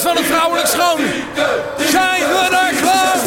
van het vrouwelijk schoon. Zijn we er klaar